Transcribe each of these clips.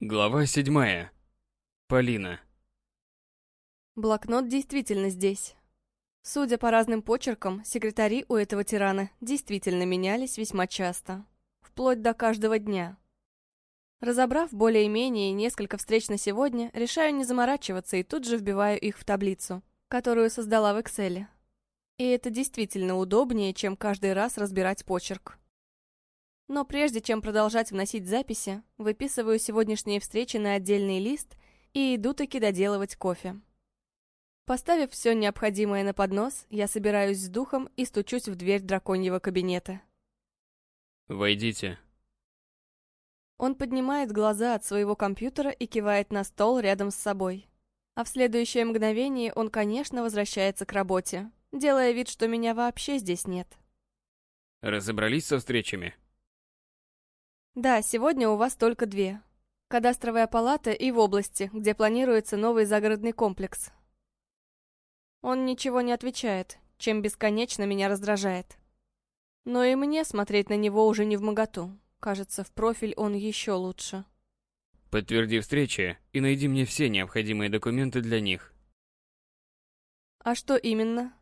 Глава седьмая. Полина. Блокнот действительно здесь. Судя по разным почеркам, секретари у этого тирана действительно менялись весьма часто. Вплоть до каждого дня. Разобрав более-менее несколько встреч на сегодня, решаю не заморачиваться и тут же вбиваю их в таблицу, которую создала в Excel. И это действительно удобнее, чем каждый раз разбирать почерк. Но прежде чем продолжать вносить записи, выписываю сегодняшние встречи на отдельный лист и иду таки доделывать кофе. Поставив все необходимое на поднос, я собираюсь с духом и стучусь в дверь драконьего кабинета. Войдите. Он поднимает глаза от своего компьютера и кивает на стол рядом с собой. А в следующее мгновение он, конечно, возвращается к работе, делая вид, что меня вообще здесь нет. Разобрались со встречами? Да, сегодня у вас только две. Кадастровая палата и в области, где планируется новый загородный комплекс. Он ничего не отвечает, чем бесконечно меня раздражает. Но и мне смотреть на него уже не в моготу. Кажется, в профиль он еще лучше. Подтверди встречи и найди мне все необходимые документы для них. А что именно?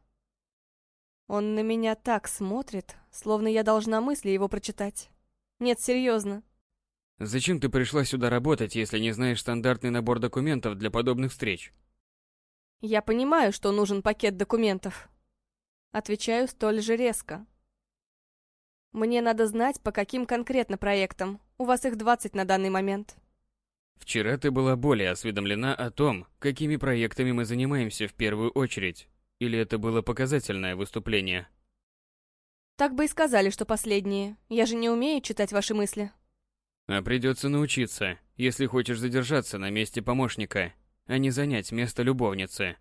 Он на меня так смотрит, словно я должна мысли его прочитать. Нет, серьезно. Зачем ты пришла сюда работать, если не знаешь стандартный набор документов для подобных встреч? Я понимаю, что нужен пакет документов. Отвечаю столь же резко. Мне надо знать, по каким конкретно проектам. У вас их 20 на данный момент. Вчера ты была более осведомлена о том, какими проектами мы занимаемся в первую очередь. Или это было показательное выступление? Так бы и сказали, что последние. Я же не умею читать ваши мысли. А придется научиться, если хочешь задержаться на месте помощника, а не занять место любовницы.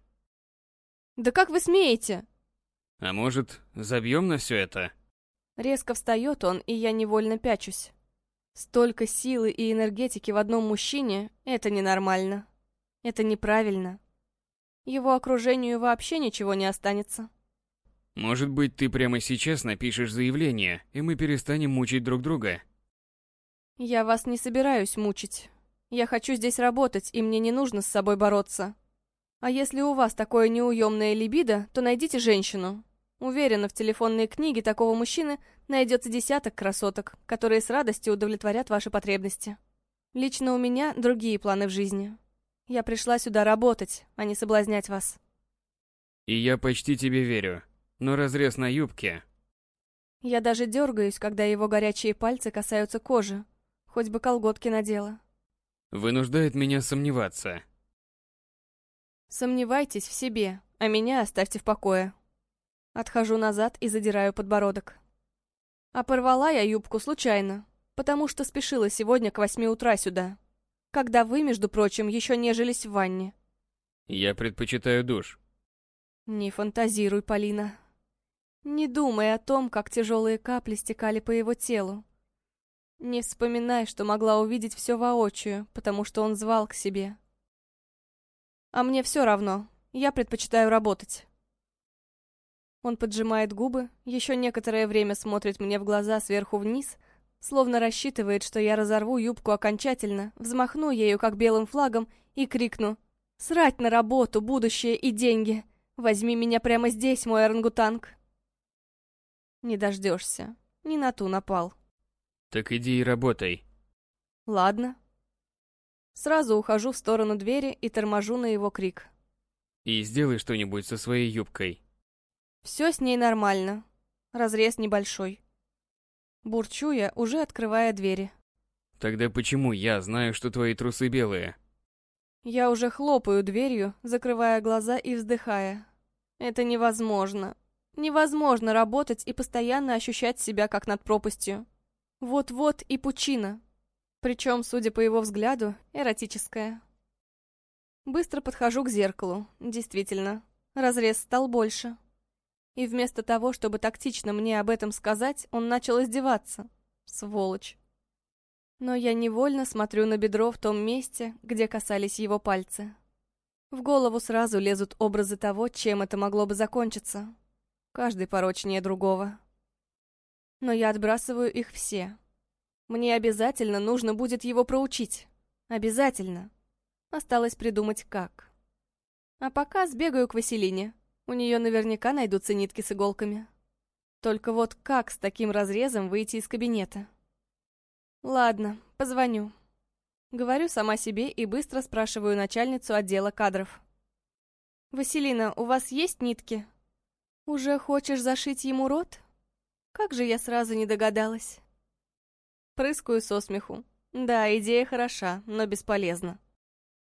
Да как вы смеете? А может, забьем на все это? Резко встает он, и я невольно пячусь. Столько силы и энергетики в одном мужчине — это ненормально. Это неправильно. Его окружению вообще ничего не останется. Может быть, ты прямо сейчас напишешь заявление, и мы перестанем мучить друг друга? Я вас не собираюсь мучить. Я хочу здесь работать, и мне не нужно с собой бороться. А если у вас такое неуемное либидо, то найдите женщину. Уверена, в телефонной книге такого мужчины найдется десяток красоток, которые с радостью удовлетворят ваши потребности. Лично у меня другие планы в жизни. Я пришла сюда работать, а не соблазнять вас. И я почти тебе верю но разрез на юбке... Я даже дергаюсь, когда его горячие пальцы касаются кожи. Хоть бы колготки надела. Вынуждает меня сомневаться. Сомневайтесь в себе, а меня оставьте в покое. Отхожу назад и задираю подбородок. А порвала я юбку случайно, потому что спешила сегодня к восьми утра сюда. Когда вы, между прочим, еще нежились в ванне. Я предпочитаю душ. Не фантазируй, Полина. Не думай о том, как тяжелые капли стекали по его телу. Не вспоминай, что могла увидеть все воочию, потому что он звал к себе. А мне все равно, я предпочитаю работать. Он поджимает губы, еще некоторое время смотрит мне в глаза сверху вниз, словно рассчитывает, что я разорву юбку окончательно, взмахну ею как белым флагом и крикну «Срать на работу, будущее и деньги! Возьми меня прямо здесь, мой орангутанг!» Не дождешься. Не на ту напал. Так иди и работай. Ладно. Сразу ухожу в сторону двери и торможу на его крик. И сделай что-нибудь со своей юбкой. Все с ней нормально. Разрез небольшой. Бурчу я, уже открывая двери. Тогда почему я знаю, что твои трусы белые? Я уже хлопаю дверью, закрывая глаза и вздыхая. Это невозможно. Невозможно работать и постоянно ощущать себя как над пропастью. Вот-вот и пучина. Причем, судя по его взгляду, эротическая. Быстро подхожу к зеркалу. Действительно, разрез стал больше. И вместо того, чтобы тактично мне об этом сказать, он начал издеваться. Сволочь. Но я невольно смотрю на бедро в том месте, где касались его пальцы. В голову сразу лезут образы того, чем это могло бы закончиться. Каждый порочнее другого. Но я отбрасываю их все. Мне обязательно нужно будет его проучить. Обязательно. Осталось придумать как. А пока сбегаю к Василине. У нее наверняка найдутся нитки с иголками. Только вот как с таким разрезом выйти из кабинета? Ладно, позвоню. Говорю сама себе и быстро спрашиваю начальницу отдела кадров. «Василина, у вас есть нитки?» «Уже хочешь зашить ему рот?» Как же я сразу не догадалась. Прыскаю со смеху. Да, идея хороша, но бесполезна.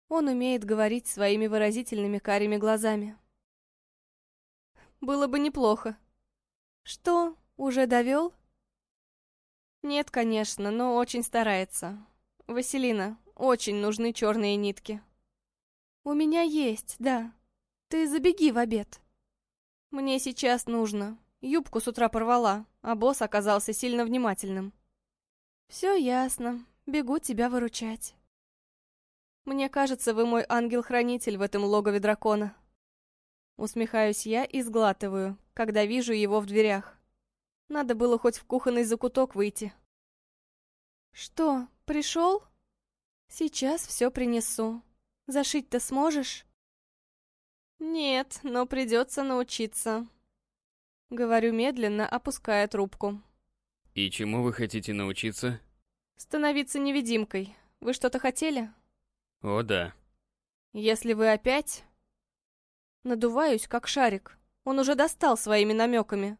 Он умеет говорить своими выразительными карими глазами. Было бы неплохо. Что, уже довел? Нет, конечно, но очень старается. Василина, очень нужны черные нитки. У меня есть, да. Ты забеги в обед. Мне сейчас нужно. Юбку с утра порвала, а босс оказался сильно внимательным. Все ясно. Бегу тебя выручать. Мне кажется, вы мой ангел-хранитель в этом логове дракона. Усмехаюсь я и сглатываю, когда вижу его в дверях. Надо было хоть в кухонный закуток выйти. Что, пришел? Сейчас все принесу. Зашить-то сможешь? Нет, но придется научиться. Говорю медленно, опуская трубку. И чему вы хотите научиться? Становиться невидимкой. Вы что-то хотели? О, да. Если вы опять... Надуваюсь, как шарик. Он уже достал своими намеками.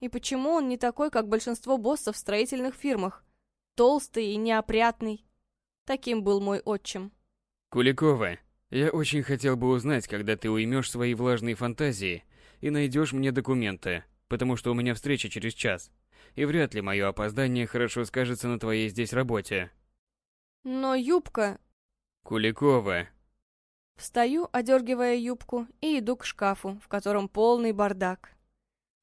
И почему он не такой, как большинство боссов в строительных фирмах? Толстый и неопрятный. Таким был мой отчим. Куликова, я очень хотел бы узнать, когда ты уймешь свои влажные фантазии и найдешь мне документы, потому что у меня встреча через час и вряд ли мое опоздание хорошо скажется на твоей здесь работе. Но юбка... Куликова. Встаю, одергивая юбку, и иду к шкафу, в котором полный бардак.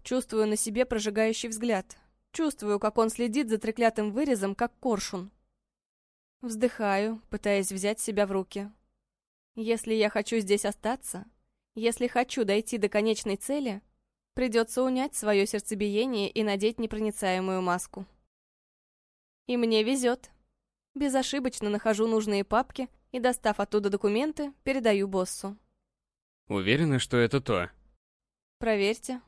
Чувствую на себе прожигающий взгляд. Чувствую, как он следит за треклятым вырезом, как коршун. Вздыхаю, пытаясь взять себя в руки. Если я хочу здесь остаться, если хочу дойти до конечной цели, Придется унять свое сердцебиение и надеть непроницаемую маску. И мне везет. Безошибочно нахожу нужные папки и, достав оттуда документы, передаю боссу. Уверена, что это то? Проверьте.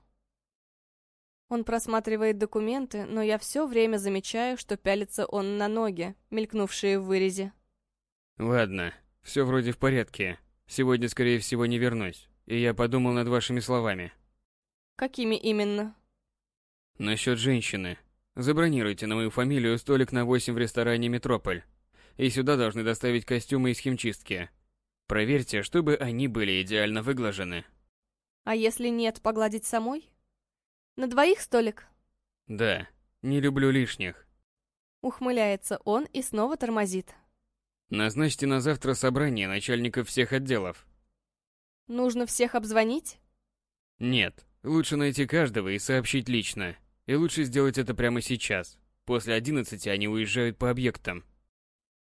Он просматривает документы, но я все время замечаю, что пялится он на ноги, мелькнувшие в вырезе. Ладно, все вроде в порядке. Сегодня, скорее всего, не вернусь. И я подумал над вашими словами. Какими именно? Насчет женщины. Забронируйте на мою фамилию столик на 8 в ресторане «Метрополь». И сюда должны доставить костюмы из химчистки. Проверьте, чтобы они были идеально выглажены. А если нет, погладить самой? На двоих столик? Да, не люблю лишних. Ухмыляется он и снова тормозит. Назначьте на завтра собрание начальников всех отделов. Нужно всех обзвонить? Нет, Лучше найти каждого и сообщить лично. И лучше сделать это прямо сейчас. После одиннадцати они уезжают по объектам.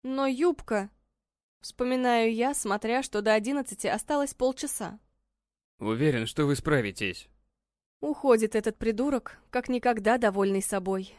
Но юбка... Вспоминаю я, смотря, что до одиннадцати осталось полчаса. Уверен, что вы справитесь. Уходит этот придурок, как никогда довольный собой.